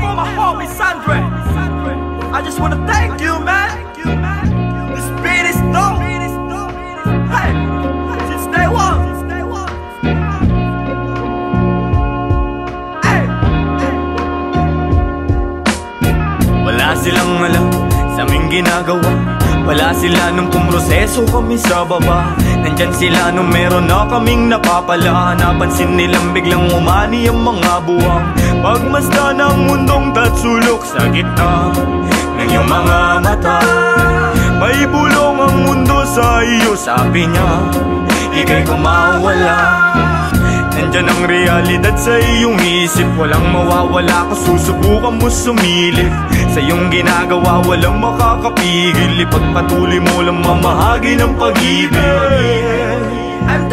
for my homie Sandre. I just wanna thank you, man. This beat is dope. Hey, since day one. Hey, Wala silang alam sa aming ginagawa Wala sila nung pumroseso kami sa baba Nandyan sila nung meron na kaming napapala. Napansin nilang biglang umani ang mga buwang. Pagmasda ng mundong tatsulok sa gitna Ng iyong mga mata. May bulong ang mundo sa iyo Sabi niya, ikay kumawala Nandyan ang realidad sa iyong isip. Walang mawawala kung susubukan mo sumilip. Sa iyong ginagawa walang makakapigil. Ipagpatuloy mo lang mamahagi ng pag-ibig. I'm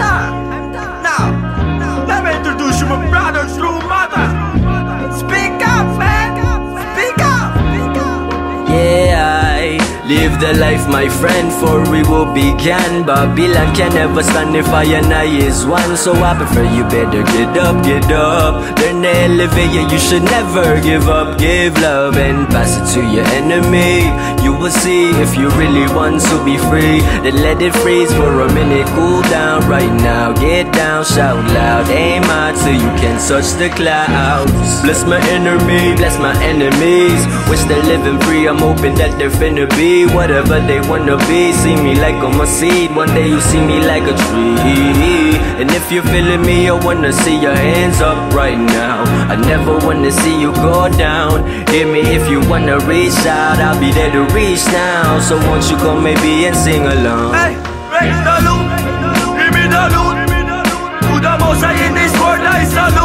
live the life, my friend, for we will begin. Babylon can never stand if I and I is one. So I prefer you better get up, get up. Learn elevate, yeah, you should never give up. Give love and pass it to your enemy. You will see if you really want to be free. Then let it freeze for a minute, cool down right now. Get down, shout loud, aim high till you can touch the clouds. Bless my enemy, bless my enemies. Wish they're living free, I'm hoping that they're finna be whatever they wanna be. See me like I'm a seed, one day you see me like a tree. And if you're feeling me, I wanna see your hands up right now. I never wanna see you go down. Hear me if you wanna reach out, I'll be there to reach now. So won't you come maybe and sing along? Hey, raise the loot. Give me the loot. To the most in this world, I salute.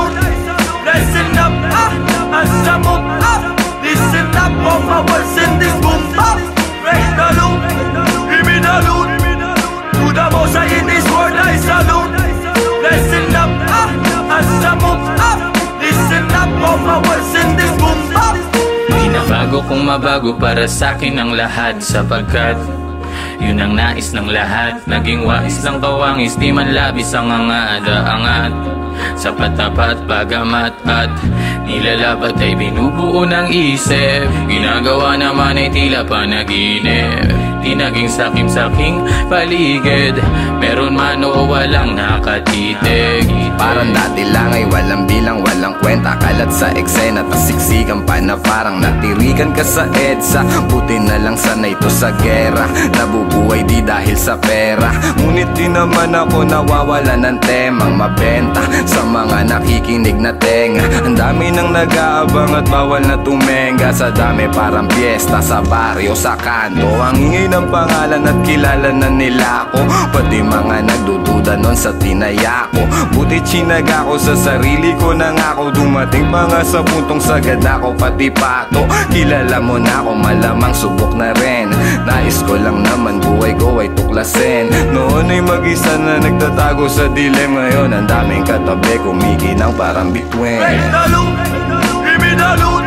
Kong mabago para sa akin ang lahat Sapagkat yun ang nais ng lahat. Naging wais lang kawangis Di man labis ang angada-angat Sa patapat bagamat at Nilalabat ay binubuo ng isip. Ginagawa naman ay tila panaginip Di naging sakim-saking paligid. Meron man o walang nakatitig. Parang dati lang ay walang bilang, walang kwenta. Kalat sa eksena, tas siksikan pa na parang natirikan ka sa EDSA. Buti na lang sanay to sa gera. Nabubuhay di dahil sa pera. Ngunit di naman ako nawawala ng temang mabenta. Sa mga nakikinig na tenga Ang dami nang nag-aabang at bawal na tumenga. Sa dami parang piyesta sa baryo, sa kanto Ang ingay ng pangalan at kilala na nila ako. Pati mga nagdududa nun sa tinaya ko. Buti chinaga ko sa sarili ko nang ako Dumating pa nga sa puntong sagad ako pati pato. Kilala mo na ako malamang subok na rin. Nais ko lang naman buhay ko ay tuklasin. Noon ay mag-isa na nagtatago sa dilim Ngayon ang daming katabi kumikinang parang bituin. The loot. Give me the loot.